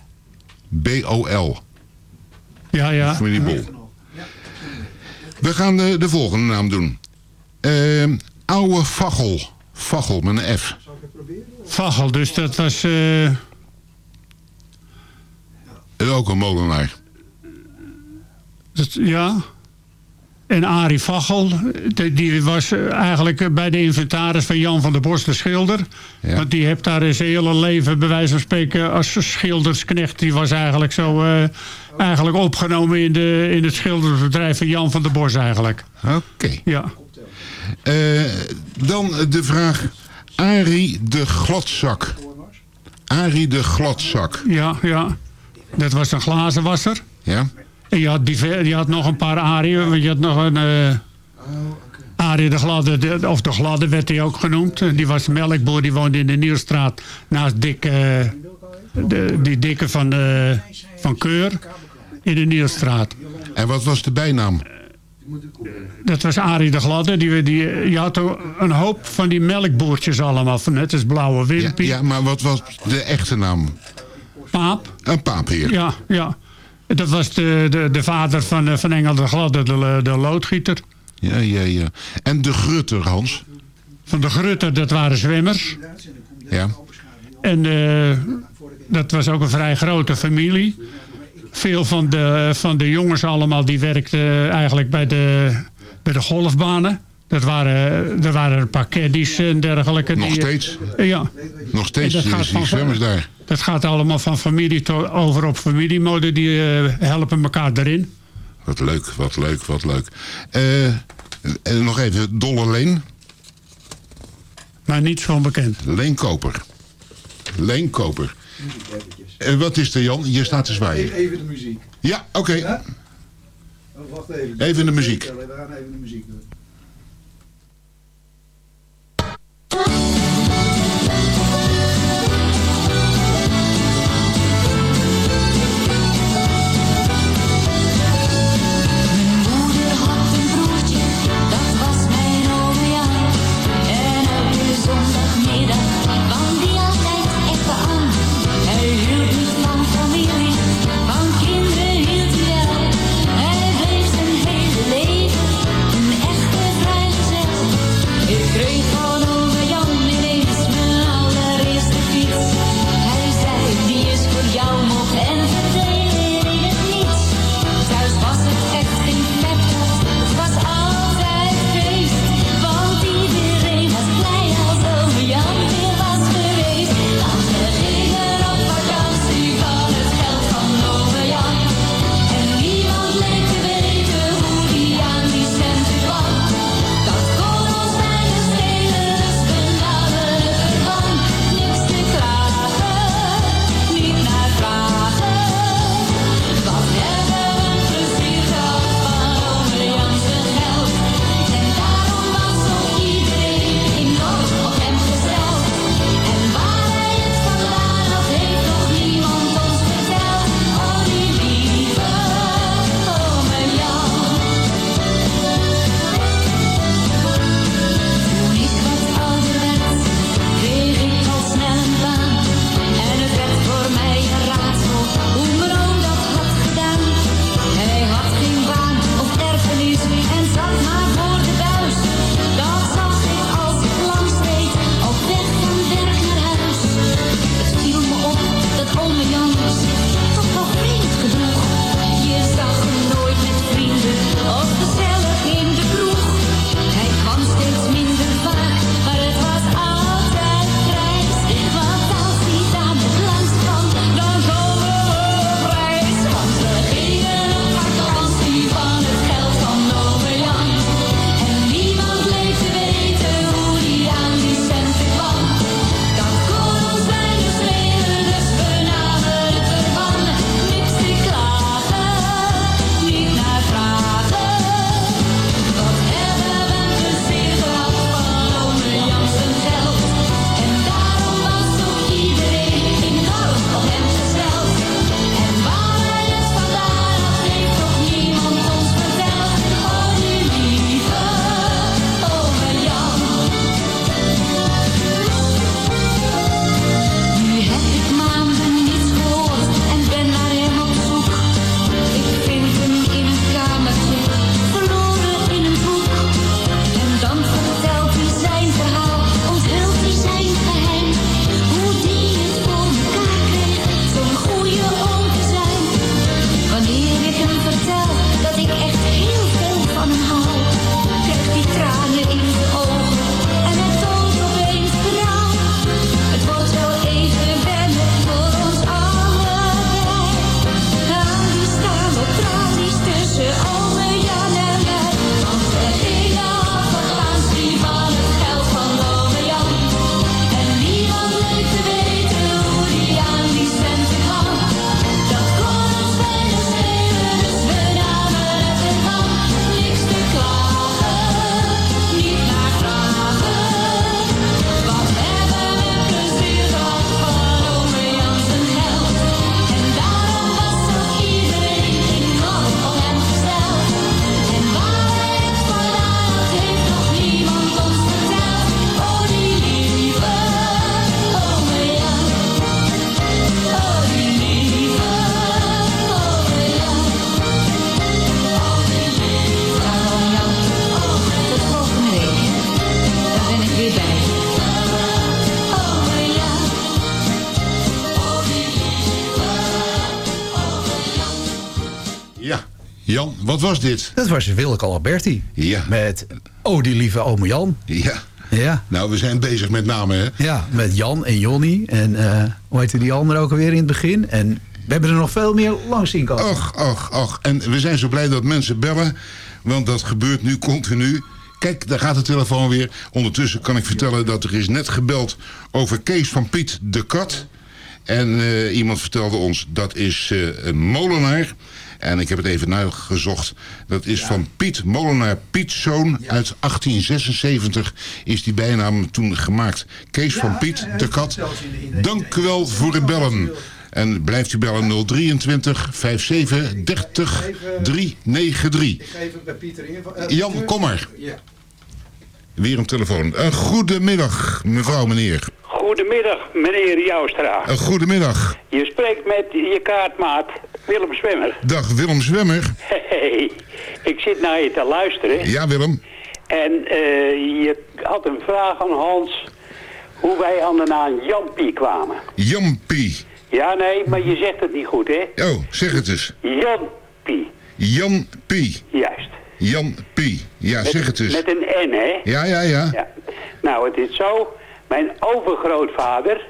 B-O-L. Ja, ja. Familie Bol. We gaan de, de volgende naam doen. Ehm oude Vachel. Vachel met een F. Vachel, dus dat was... eh, Ook een molenaar. dat- ja. En Arie Vachel, die, was eh, eigenlijk eh, bij de inventaris van Jan van der Bos, de schilder. Want die heeft daar zijn hele leven, bij wijze van spreken, als schildersknecht. Die was eigenlijk zo eh, eigenlijk opgenomen in, de, in het schildersbedrijf van Jan van der Bos eigenlijk. Oké. Ja. Dan de vraag. Arie de Gladzak. Arie de Gladzak. Ja, ja. Dat was een glazenwasser. Ja? En je had, je had nog een paar want Je had nog een... eh Arie de Gladde, de- of de Gladde werd hij ook genoemd. Die was melkboer, die woonde in de Nieuwstraat. Naast Dick, eh, de, die dikke van, eh, van Keur. In de Nieuwstraat. En wat was de bijnaam? Dat was Arie de Gladde. Die, die, je had een hoop van die melkboertjes allemaal. Van net als Blauwe Ja, Wimpie. ja, maar wat was de echte naam? Paap. Een paapheer. Ja, ja. Dat was de, de, de vader van, eh, van Engel de Gladde, de, de loodgieter. Ja, ja, ja. En de Grutter, Hans? Van de Grutter, dat waren zwemmers. Ja. En eh, dat was ook een vrij grote familie. Veel van de, van de jongens allemaal, die werkten eigenlijk bij de, bij de golfbanen. Dat waren, er waren een paar caddies en dergelijke. Nog die, eh, steeds? Ja. Nog steeds dat die, gaat van- zwemmers daar. Dat gaat allemaal van familie over op familiemode. Die eh, helpen elkaar erin. Wat leuk, wat leuk, wat leuk. Eh, en nog even, Dolle Leen. Maar niets van bekend. Leen Koper. Leen Koper. En wat is er, Jan? Je staat te zwaaien. Even de muziek. Ja, oké. Ja? Oh, wacht even. Even de muziek. We gaan even de muziek doen. Moeder wat was dit? Dat was Willeke Alberti. Ja. Met Oh, die lieve ome Jan. Ja. Ja. Nou, we zijn bezig met namen, hè? Ja, met Jan en Jonny. En eh, hoe heette die andere ook alweer in het begin? En we hebben er nog veel meer langs zien komen. Och, och, och. En we zijn zo blij dat mensen bellen. Want dat gebeurt nu continu. Kijk, daar gaat de telefoon weer. Ondertussen kan ik vertellen dat er is net gebeld over Kees van Piet de Kat. En eh, iemand vertelde ons, dat is eh, een molenaar. En ik heb het even nagezocht. Dat is van Piet Molenaar Pietzoon. Uit 1876 is die bijnaam toen gemaakt. Kees van Piet de Kat. Dank u wel voor het bellen. En blijft u bellen 023 57 30 393. Ik ga even bij Pieter in. Eh, Jan, kom maar. Ja. Weer een telefoon. Een goedemiddag, mevrouw, meneer. Goedemiddag, meneer Joustra. Een goedemiddag. Je spreekt met je kaartmaat Willem Zwemmer. Dag Willem Zwemmer. Hey, ik zit naar je te luisteren. Ja, Willem. En eh, je had een vraag aan Hans hoe wij aan de naam Jampie kwamen. Jampie. Ja, nee, maar je zegt het niet goed, hè? Oh, zeg het eens. Jampie, Jan Pie. juist. Jan Pie. Ja, zeg het eens. Met een N, hè? Ja, ja, ja. Ja. Nou, het is zo. Mijn overgrootvader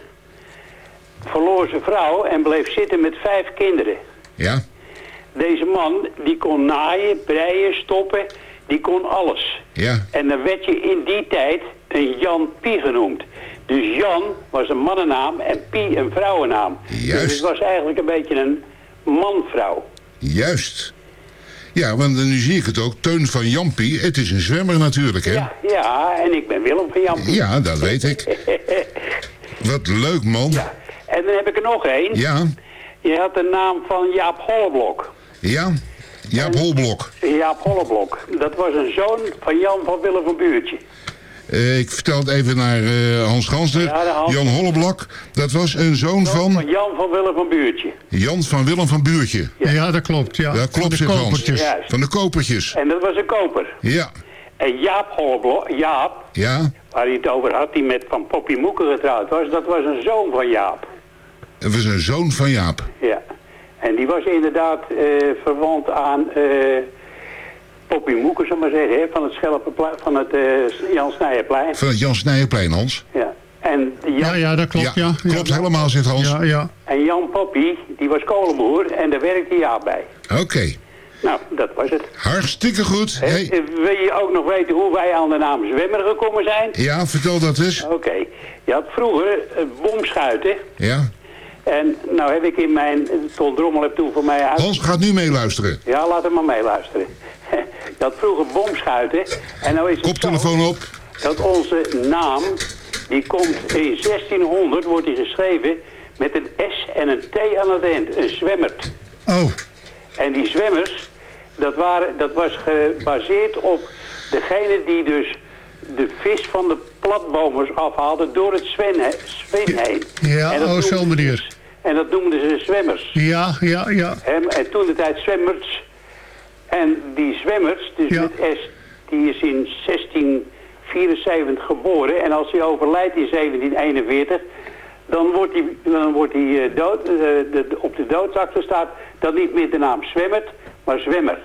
verloor zijn vrouw en bleef zitten met vijf kinderen. Ja. Deze man, die kon naaien, breien, stoppen, die kon alles. Ja. En dan werd je in die tijd een Jan Pie genoemd. Dus Jan was een mannennaam en Pie een vrouwennaam. Juist. Dus het was eigenlijk een beetje een man-vrouw. Juist. Ja, want nu zie ik het ook. Teun van Jampie. Het is een zwemmer natuurlijk, hè? Ja, ja, en ik ben Willem van Jan Pie. Ja, dat weet ik. Wat leuk, man. En dan heb ik er nog één. Ja. Je had de naam van Jaap Holleblok. Ja. Jaap Holblok. Jaap Holleblok. Dat was een zoon van Jan van Willem van Buurtje. Eh, ik vertel het even naar eh, Hans Gansner. Ja, de Hans. Jan Holleblok. Dat was een zoon van Van Jan van Willem van Buurtje. Jan van Willem van Buurtje. Ja, dat klopt. Ja. Dat klopt, de zegt Hans. kopertjes. Juist. Van de kopertjes. En dat was een koper. Ja. En Jaap Holleblok, Jaap, Ja. waar hij het over had, die met Van Poppy Moeken getrouwd was, dat was een zoon van Jaap. Het was een zoon van Jaap. Ja. En die was inderdaad eh, verwant aan eh Poppy Moeken, zal ik maar zeggen, hè, van het Schelpenplein, van het eh, Jan Snijerplein. Van het Jan Snijerplein, Hans. Ja. En Jan, Ja, ja, dat klopt. Ja, ja. Klopt helemaal, zegt Hans. Ja, ja. en Jan Poppy, die was kolenboer en daar werkte Jaap bij. Oké. Nou, dat was het. Hartstikke goed. Hey. Wil je ook nog weten hoe wij aan de naam Zwemmer gekomen zijn? Ja, vertel dat eens. Oké. Je had vroeger uh, bomschuiten. Ja. En nou heb ik in mijn... Ton Drommel heb toen voor mij uit... Hans gaat nu meeluisteren. Ja, laat hem maar meeluisteren. Had vroeger bomschuiten. En nou is het Koptelefoon op. dat onze naam... Die komt in 1600, wordt die geschreven... met een S en een T aan het eind. Een zwemmert. Oh, En die zwemmers, dat, waren, dat was gebaseerd op degene die dus de vis van de platbomers afhaalden door het Sven, Sven heen. Ja, En oh, noemden zo ze meneer. dus- En dat noemden ze zwemmers. ja, ja, ja. Hè, En toen de tijd zwemmers. En die zwemmers, dus Ja. met S, die is in 1674 geboren. En als hij overlijdt in 1741, dan wordt hij, dan wordt hij eh, dood, eh, de, de- op de doodsakte staat dan niet meer de naam zwemmert, maar zwemmer.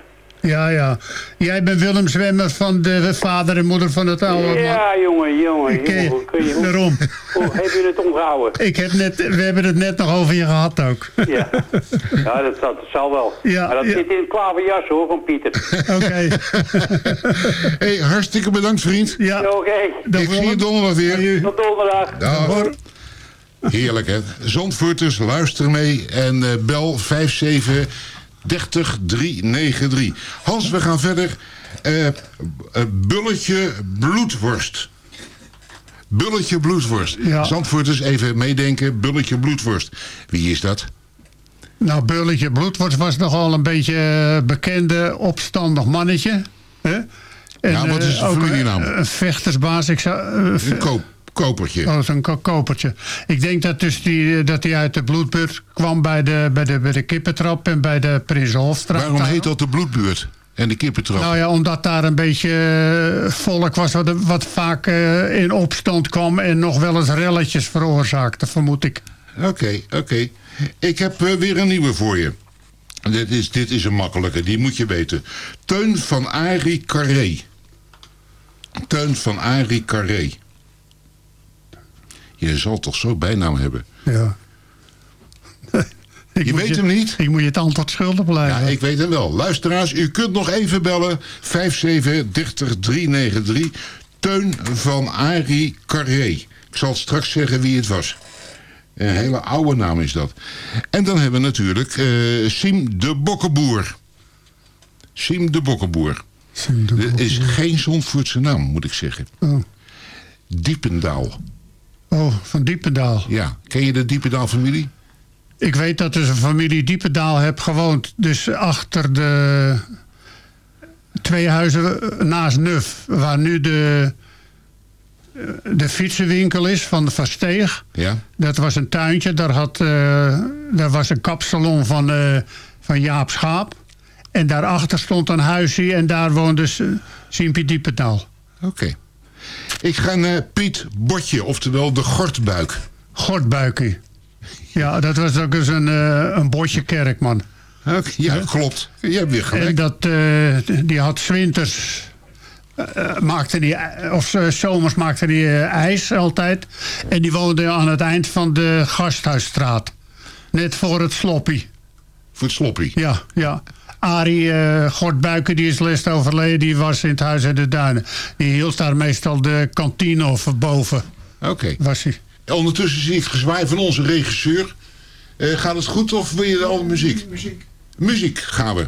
Ja, ja. Jij bent Willem Zwemmer van de vader en moeder van het oude man. Ja, jongen, jongen, Ik, jongen. Hoe, kun je, hoe, daarom. hoe heb je het onthouden? Ik heb net, we hebben het net nog over je gehad ook. Ja, ja dat, zal- dat zal wel. Ja, maar dat ja. zit in het klaverjas hoor, van Pieter. Oké. hey, hartstikke bedankt, vriend. Ja. Oké, Ik zie je donderdag weer. tot donderdag. Dag. Heerlijk, hè? Zandvoorters, luister mee en eh, bel 57 30 393. Hans, we gaan verder. Eh, bulletje bloedworst. Bulletje bloedworst. Ja. Zandvoorters, even meedenken. Bulletje bloedworst. Wie is dat? Nou, Bulletje Bloedworst was nogal een beetje eh, bekende, opstandig mannetje. Hè? En, Ja, wat is de familienaam? Een vechtersbaas. Ik zou, Een koop, kopertje. Oh, zo'n ko- kopertje. Ik denk dat, dus die, dat hij uit de bloedbuurt kwam bij de, bij de, bij de kippentrap en bij de Prinsenhofstraat. Waarom heet dat de bloedbuurt? En de kippentrap? Nou ja, omdat daar een beetje eh, volk was wat, wat vaak eh, in opstand kwam en nog wel eens relletjes veroorzaakte, vermoed ik. Oké, oké. Ik heb eh, weer een nieuwe voor je. Dit is, dit is een makkelijke, die moet je weten. Teun van Arie Carré. Teun van Arie Carré. Je zal toch zo bijnaam hebben. Ja. je weet hem niet? Ik moet je het antwoord schuldig blijven. Ja, ik weet hem wel. Luisteraars, u kunt nog even bellen. 5730393. Teun van Arie Carré. Ik zal straks zeggen wie het was. Een hele oude naam is dat. En dan hebben we natuurlijk eh Siem de Bokkenboer. Siem de Bokkenboer. Dit is geen Zandvoortse naam, moet ik zeggen. Oh. Diependaal. Oh, van Diependaal. Ja, ken je de Diependaal-familie? Ik weet dat dus een familie Diependaal heeft gewoond. Dus achter de twee huizen naast Nuf. Waar nu de, de fietsenwinkel is van de Versteeg. Ja. Dat was een tuintje. Daar, had, eh, daar was een kapsalon van, eh, van Jaap Schaap. En daarachter stond een huisje en daar woonde Simpie Diependaal. Oké. Ik ga naar Piet Botje, oftewel de Gortbuik. Gortbuikie. Ja, dat was ook eens een, eh, een botje kerkman. Oké, ja, klopt. Je hebt weer gelijk. En dat, eh, die had zwinters... eh, maakte die, of zomers maakte die ijs altijd. En die woonde aan het eind van de Gasthuisstraat. Net voor het sloppie. Voor het sloppie? Ja, ja. Arie uh, Gortbuiken, die is lest overleden, die was in het Huis in de Duinen. Die hield daar meestal de kantine of boven. Oké. Was hij. Ondertussen zie ik het gezwaai van onze regisseur. Eh, gaat het goed of wil je al muziek? Muziek. Muziek gaan we.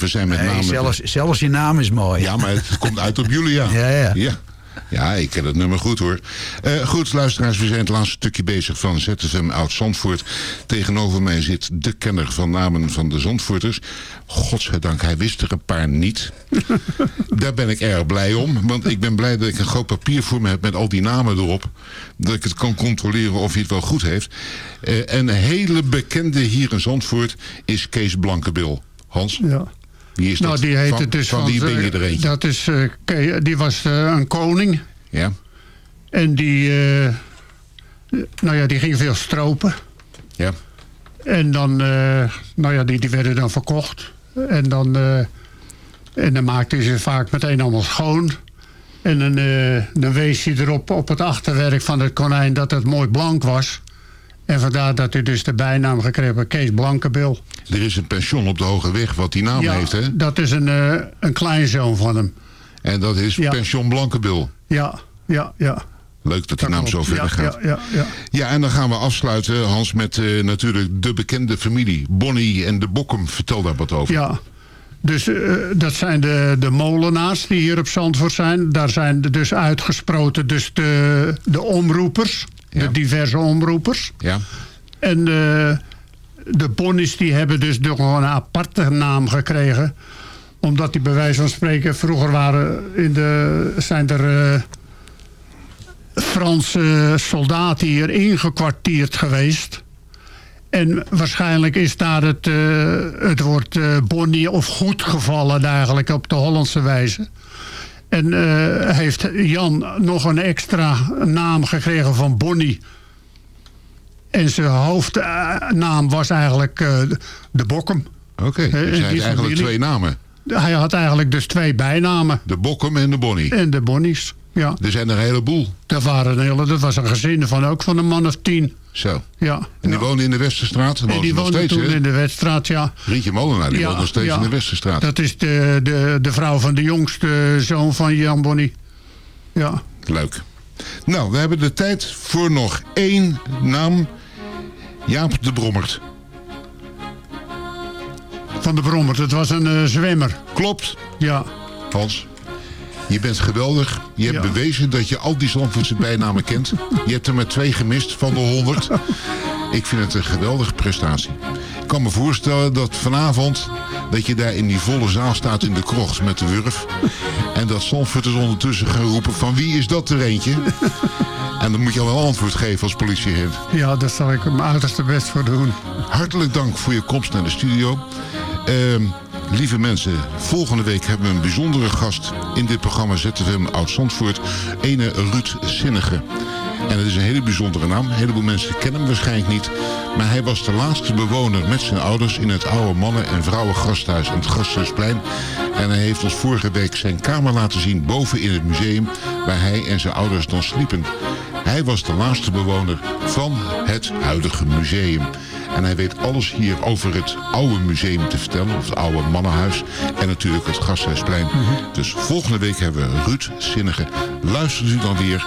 We zijn met Nee, name... zelfs, zelfs je naam is mooi. Ja, maar het komt uit op Julia. Ja, ja. ja. Ja, ik ken het nummer goed hoor. Eh, goed, luisteraars, we zijn het laatste stukje bezig van ZFM Oud-Zandvoort. Tegenover mij zit de kenner van namen van de Zandvoorters. Godzijdank, hij wist er een paar niet. Daar ben ik erg blij om, want ik ben blij dat ik een groot papier voor me heb met al die namen erop. Dat ik het kan controleren of hij het wel goed heeft. Eh, een hele bekende hier in Zandvoort is Kees Blankebil. Hans? Ja. Wie is dat? Nou, die heette van, dus van ben je er eentje? Dat is, eh, Ke- die was eh, een koning. Ja. En die, eh, nou ja, die ging veel stropen. Ja. En dan, eh, nou ja, die, die werden dan verkocht. En dan, eh, en dan maakte ze vaak meteen allemaal schoon. En dan, eh, dan wees hij erop op het achterwerk van het konijn dat het mooi blank was. En vandaar dat hij dus de bijnaam gekregen heeft, Kees Blankebil. Er is een pension op de Hoge Weg wat die naam ja, heeft, hè? dat is een, eh, een kleinzoon van hem. En dat is Ja. pension Blankebil. Ja, ja, ja. Leuk dat die naam zo verder ja, gaat. Ja, ja, ja. Ja, en dan gaan we afsluiten, Hans, met eh, natuurlijk de bekende familie. Bonnie en de Bokkum. Vertel daar wat over. Ja, dus eh, dat zijn de, de molenaars die hier op Zandvoort zijn. Daar zijn de- dus uitgesproten dus de, de omroepers, de diverse omroepers. Ja. En eh, de bonnies die hebben dus nog een aparte naam gekregen. Omdat die bij wijze van spreken vroeger waren in de, zijn er eh, Franse soldaten hier ingekwartierd geweest. En waarschijnlijk is daar het, eh, het woord bonnie of goed gevallen eigenlijk op de Hollandse wijze. En eh, heeft Jan nog een extra naam gekregen van Bonnie. En zijn hoofdnaam was eigenlijk eh, de Bokkum. Oké, Eh, dus hij heeft eigenlijk familie. twee namen. Hij had eigenlijk dus twee bijnamen. De Bokkum en de Bonnie. En de Bonnies, ja. Er zijn er een heleboel. Dat, waren een hele, dat was een gezin van ook van een man of tien. Zo. Ja. En die woonde in de Westerstraat. En die woonde steeds, toen in de Weststraat, ja. Rietje Molenaar, die Ja, woont nog steeds ja. in de Westerstraat. Dat is de, de, de vrouw van de jongste zoon van Jan Bonnie. Ja. Leuk. Nou, we hebben de tijd voor nog één naam. Jaap de Brommert. Van de Brommert, het was een eh, zwemmer. Klopt. Ja. Hans, je bent geweldig. Je hebt Ja. bewezen dat je al die Zandvoortse bijnamen kent. Je hebt er maar twee gemist van de honderd. Ik vind het een geweldige prestatie. Ik kan me voorstellen dat vanavond... dat je daar in die volle zaal staat in de krocht met de wurf... en dat Zandvoorters ondertussen gaan roepen... van wie is dat er eentje? En dan moet je al wel antwoord geven als politieagent. Ja, daar zal ik mijn uiterste best voor doen. Hartelijk dank voor je komst naar de studio. Ehm, lieve mensen, volgende week hebben we een bijzondere gast in dit programma ZFM Oud-Zandvoort. Ene Ruud Zinnige. En het is een hele bijzondere naam. Een heleboel mensen kennen hem waarschijnlijk niet. Maar hij was de laatste bewoner met zijn ouders in het oude mannen- en vrouwengasthuis aan het Gasthuisplein. En hij heeft ons vorige week zijn kamer laten zien boven in het museum waar hij en zijn ouders dan sliepen. Hij was de laatste bewoner van het huidige museum. En hij weet alles hier over het oude museum te vertellen. Of het oude mannenhuis. En natuurlijk het Gasthuisplein. Dus volgende week hebben we Ruud Zinnige. Luistert u dan weer.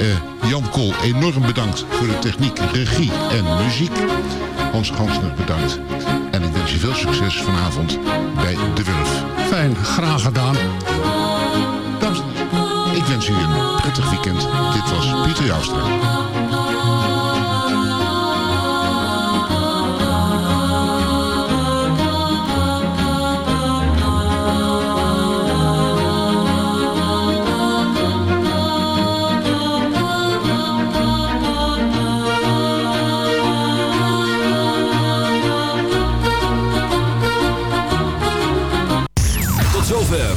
Eh, Jan Kool, enorm bedankt voor de techniek, regie en muziek. Hans Gansner, bedankt. En ik wens je veel succes vanavond bij De Wurf. Fijn, graag gedaan. Dames en heren, ik wens u een prettig weekend. Dit was Pieter Joustra.